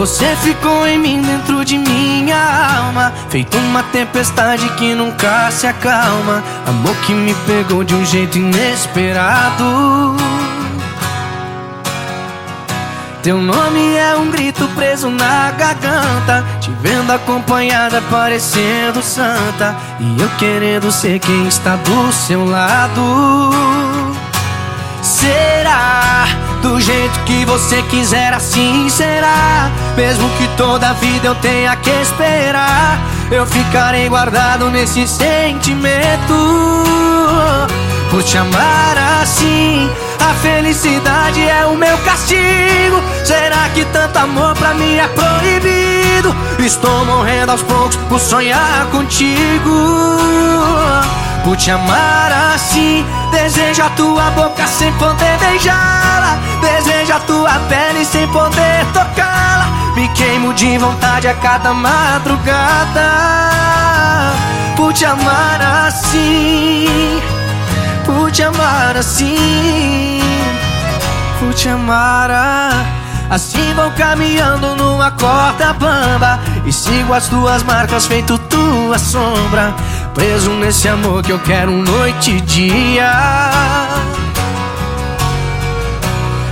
Você ficou em mim dentro de minha alma. Feito uma tempestade que nunca se acalma. Amor que me pegou de um jeito inesperado. Teu nome é um grito preso na garganta. Te vendo acompanhada parecendo santa. E eu querendo ser quem está do seu lado Será do jeito que você quiser assim será Mesmo que toda vida eu tenha que esperar Eu ficarei guardado nesse sentimento Por te amar assim a felicidade é o meu castigo. Será que tanto amor pra mim é proibido? Estou morrendo aos poucos por sonhar contigo. Por te amar assim, desejo a tua boca sem poder beijá-la. Desejo a tua pele sem poder tocá-la. Me queimo de vontade a cada madrugada. Por te amar assim por te amar assim, por te amar assim vou caminhando numa corda bamba e sigo as tuas marcas feito tua sombra, preso nesse amor que eu quero noite e dia.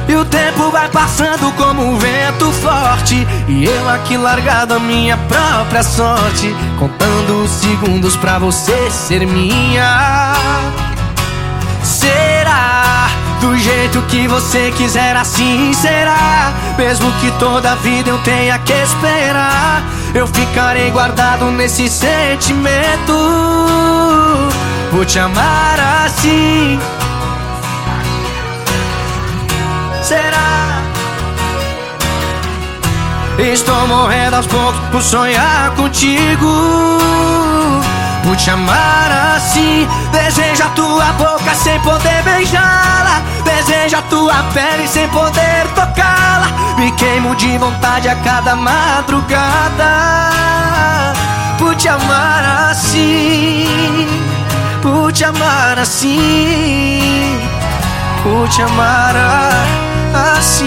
E o tempo vai passando como um vento forte E eu aqui largado a minha própria sorte Contando os segundos pra você ser minha do jeito que você quiser, assim será. Mesmo que toda vida eu tenha que esperar, eu ficarei guardado nesse sentimento. Vou te amar assim. Será? Estou morrendo aos poucos por sonhar contigo. Por te amar assim, desejo a tua boca sem poder beijá-la. Desejo a tua pele sem poder tocá-la. Me queimo de vontade a cada madrugada. Por te amar assim, por te amar assim, por te amar assim.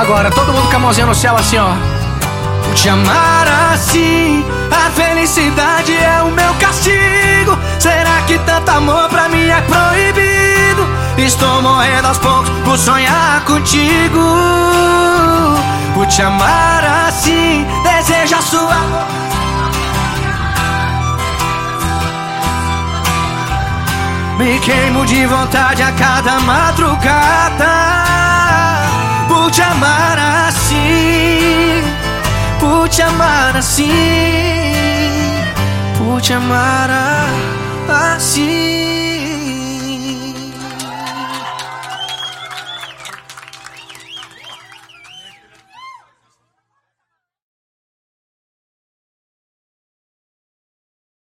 Agora, todo mundo com a mãozinha no céu assim, ó. Te amar assim, a felicidade é o meu castigo. Será que tanto amor pra mim é proibido? Estou morrendo aos poucos por sonhar contigo. Por te amar assim, desejo a sua. Me queimo de vontade a cada madrugada por te amar assim, por te amar assim, por te amar assim.